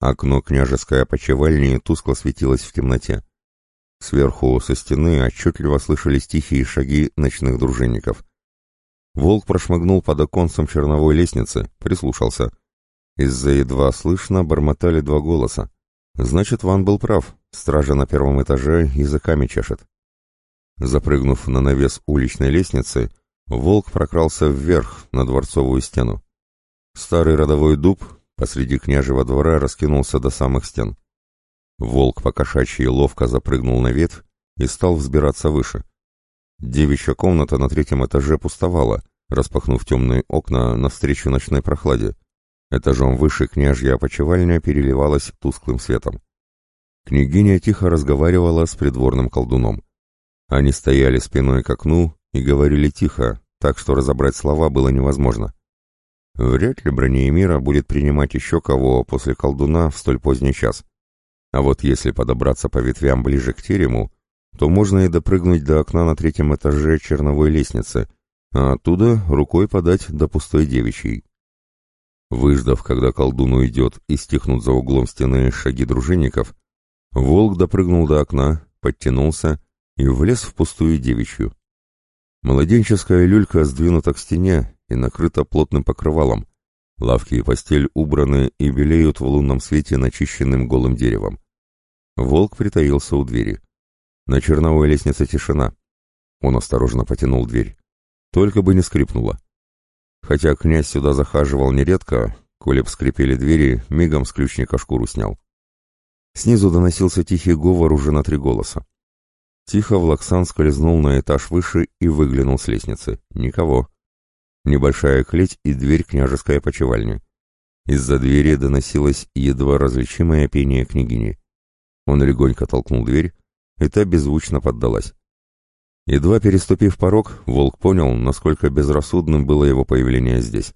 Окно княжеской опочивальни тускло светилось в темноте. Сверху, со стены, отчетливо слышались тихие шаги ночных дружинников. Волк прошмыгнул под оконцем черновой лестницы, прислушался. Из-за едва слышно бормотали два голоса. Значит, Ван был прав, стража на первом этаже языками чешет. Запрыгнув на навес уличной лестницы, волк прокрался вверх, на дворцовую стену. Старый родовой дуб посреди княжего двора раскинулся до самых стен. Волк покошачьи ловко запрыгнул на ветвь и стал взбираться выше. Девичья комната на третьем этаже пустовала, распахнув темные окна навстречу ночной прохладе. Этажом выше княжья опочивальня переливалась тусклым светом. Княгиня тихо разговаривала с придворным колдуном. Они стояли спиной к окну и говорили тихо, так что разобрать слова было невозможно. Вряд ли Бронеемира будет принимать еще кого после колдуна в столь поздний час. А вот если подобраться по ветвям ближе к терему, то можно и допрыгнуть до окна на третьем этаже черновой лестницы, а оттуда рукой подать до пустой девичьей. Выждав, когда колдун уйдет и стихнут за углом стены шаги дружинников, волк допрыгнул до окна, подтянулся и влез в пустую девичью. Младенческая люлька сдвинута к стене и накрыта плотным покрывалом. Лавки и постель убраны и белеют в лунном свете начищенным голым деревом. Волк притаился у двери. На черновой лестнице тишина. Он осторожно потянул дверь. Только бы не скрипнула. Хотя князь сюда захаживал нередко, коли б скрипели двери, мигом с ключника шкуру снял. Снизу доносился тихий говор уже на три голоса. Тихо Влаксан скользнул на этаж выше и выглянул с лестницы. Никого. Небольшая клеть и дверь княжеской опочивальни. Из-за двери доносилось едва различимое пение княгини. Он легонько толкнул дверь, и та беззвучно поддалась. Едва переступив порог, волк понял, насколько безрассудным было его появление здесь.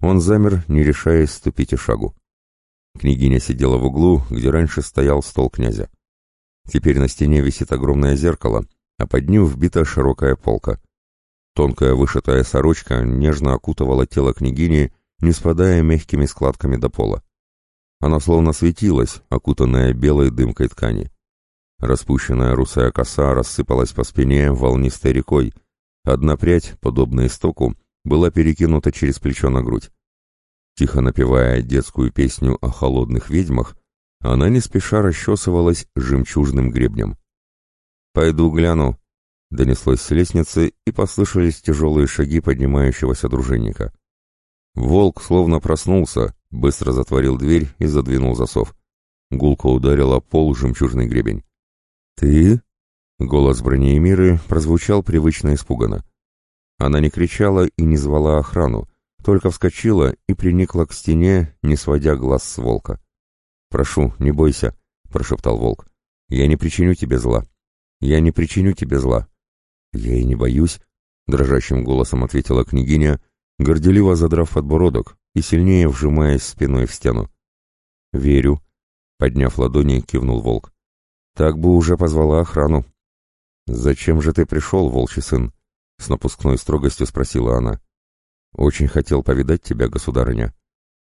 Он замер, не решаясь ступить и шагу. Княгиня сидела в углу, где раньше стоял стол князя. Теперь на стене висит огромное зеркало, а под ним вбита широкая полка. Тонкая вышитая сорочка нежно окутывала тело княгини, не спадая мягкими складками до пола. Она словно светилась, окутанная белой дымкой ткани. Распущенная русая коса рассыпалась по спине волнистой рекой. Одна прядь, подобная истоку, была перекинута через плечо на грудь. Тихо напевая детскую песню о холодных ведьмах, она не спеша расчесывалась жемчужным гребнем. «Пойду гляну», — донеслось с лестницы, и послышались тяжелые шаги поднимающегося дружинника. Волк словно проснулся, быстро затворил дверь и задвинул засов. Гулко ударила пол жемчужный гребень. «Ты?» — голос Бронеемиры прозвучал привычно испуганно. Она не кричала и не звала охрану, только вскочила и приникла к стене, не сводя глаз с волка. «Прошу, не бойся», — прошептал волк. «Я не причиню тебе зла. Я не причиню тебе зла». «Я и не боюсь», — дрожащим голосом ответила княгиня, горделиво задрав подбородок и сильнее вжимаясь спиной в стену. «Верю», — подняв ладони, кивнул волк. Так бы уже позвала охрану. «Зачем же ты пришел, волчий сын?» — с напускной строгостью спросила она. «Очень хотел повидать тебя, государыня.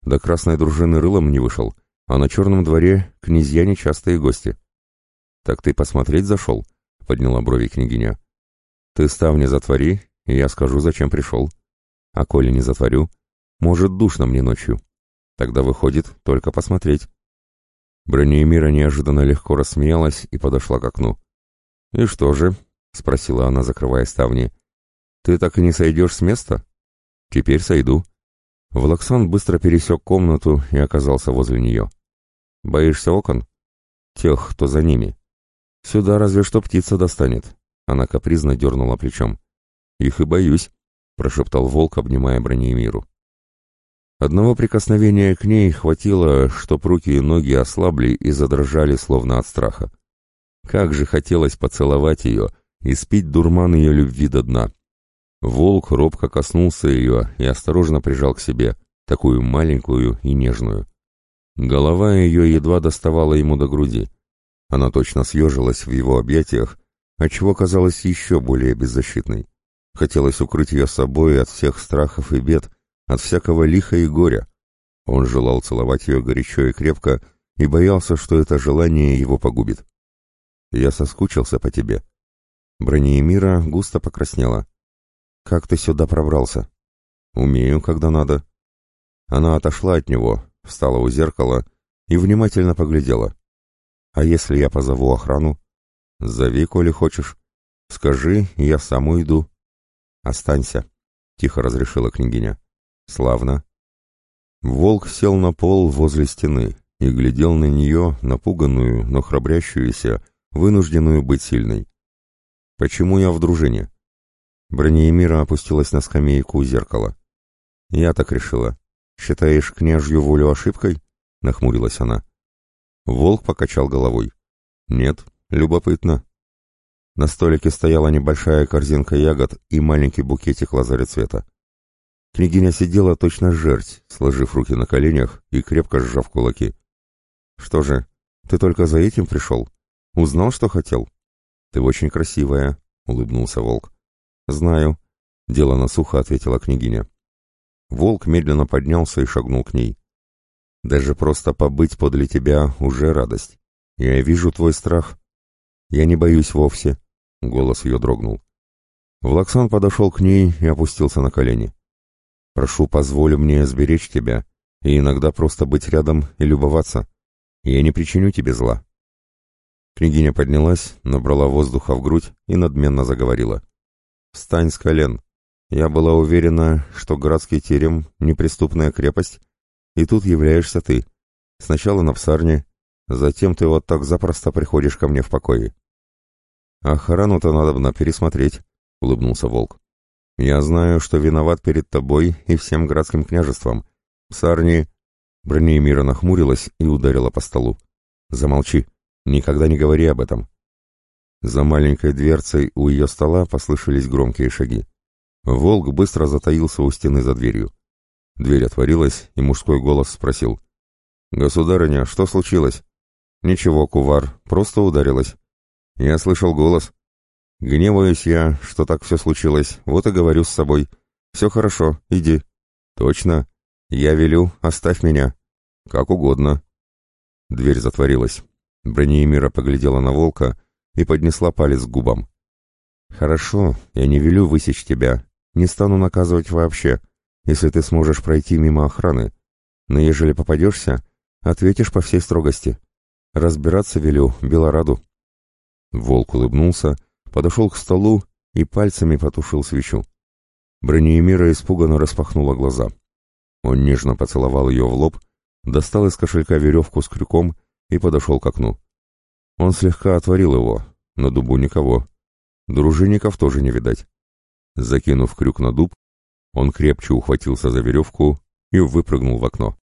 До красной дружины рылом не вышел, а на черном дворе князья нечастые гости». «Так ты посмотреть зашел?» — подняла брови княгиня. «Ты ставни затвори, и я скажу, зачем пришел. А коли не затворю, может, душно мне ночью. Тогда выходит только посмотреть». Бронеемира неожиданно легко рассмеялась и подошла к окну. «И что же?» — спросила она, закрывая ставни. «Ты так и не сойдешь с места?» «Теперь сойду». Влаксан быстро пересек комнату и оказался возле нее. «Боишься окон?» «Тех, кто за ними». «Сюда разве что птица достанет». Она капризно дернула плечом. «Их и боюсь», — прошептал волк, обнимая Бронеемиру. Одного прикосновения к ней хватило, чтоб руки и ноги ослабли и задрожали, словно от страха. Как же хотелось поцеловать ее и спить дурман ее любви до дна. Волк робко коснулся ее и осторожно прижал к себе, такую маленькую и нежную. Голова ее едва доставала ему до груди. Она точно съежилась в его объятиях, отчего казалась еще более беззащитной. Хотелось укрыть ее собой от всех страхов и бед, от всякого лиха и горя. Он желал целовать ее горячо и крепко, и боялся, что это желание его погубит. «Я соскучился по тебе». Бронеемира густо покраснела. «Как ты сюда пробрался?» «Умею, когда надо». Она отошла от него, встала у зеркала и внимательно поглядела. «А если я позову охрану?» «Зови, коли хочешь. Скажи, я сам уйду». «Останься», — тихо разрешила княгиня. «Славно». Волк сел на пол возле стены и глядел на нее, напуганную, но храбрящуюся, вынужденную быть сильной. «Почему я в дружине?» Бронеемира опустилась на скамейку у зеркала. «Я так решила. Считаешь княжью волю ошибкой?» — нахмурилась она. Волк покачал головой. «Нет, любопытно. На столике стояла небольшая корзинка ягод и маленький букетик лазарецвета. Княгиня сидела точно жерть, сложив руки на коленях и крепко сжав кулаки. «Что же, ты только за этим пришел? Узнал, что хотел?» «Ты очень красивая», — улыбнулся волк. «Знаю», — делано сухо ответила княгиня. Волк медленно поднялся и шагнул к ней. «Даже просто побыть подле тебя уже радость. Я вижу твой страх. Я не боюсь вовсе. Голос ее дрогнул. Влаксан подошел к ней и опустился на колени. «Прошу, позволь мне сберечь тебя и иногда просто быть рядом и любоваться. Я не причиню тебе зла». Княгиня поднялась, набрала воздуха в грудь и надменно заговорила. «Встань с колен. Я была уверена, что городский терем — неприступная крепость, и тут являешься ты. Сначала на псарне, затем ты вот так запросто приходишь ко мне в покое. «Охрану-то надо пересмотреть», — улыбнулся Волк. «Я знаю, что виноват перед тобой и всем городским княжеством. Псарни...» Бронемира нахмурилась и ударила по столу. «Замолчи. Никогда не говори об этом». За маленькой дверцей у ее стола послышались громкие шаги. Волк быстро затаился у стены за дверью. Дверь отворилась, и мужской голос спросил. «Государыня, что случилось?» «Ничего, кувар, просто ударилась. Я слышал голос. Гневаюсь я, что так все случилось, вот и говорю с собой. Все хорошо, иди. Точно. Я велю, оставь меня. Как угодно. Дверь затворилась. Бронеемира поглядела на волка и поднесла палец к губам. «Хорошо, я не велю высечь тебя. Не стану наказывать вообще, если ты сможешь пройти мимо охраны. Но ежели попадешься, ответишь по всей строгости. Разбираться велю Белораду». Волк улыбнулся, подошел к столу и пальцами потушил свечу. Бронеемира испуганно распахнула глаза. Он нежно поцеловал ее в лоб, достал из кошелька веревку с крюком и подошел к окну. Он слегка отворил его, на дубу никого. Дружинников тоже не видать. Закинув крюк на дуб, он крепче ухватился за веревку и выпрыгнул в окно.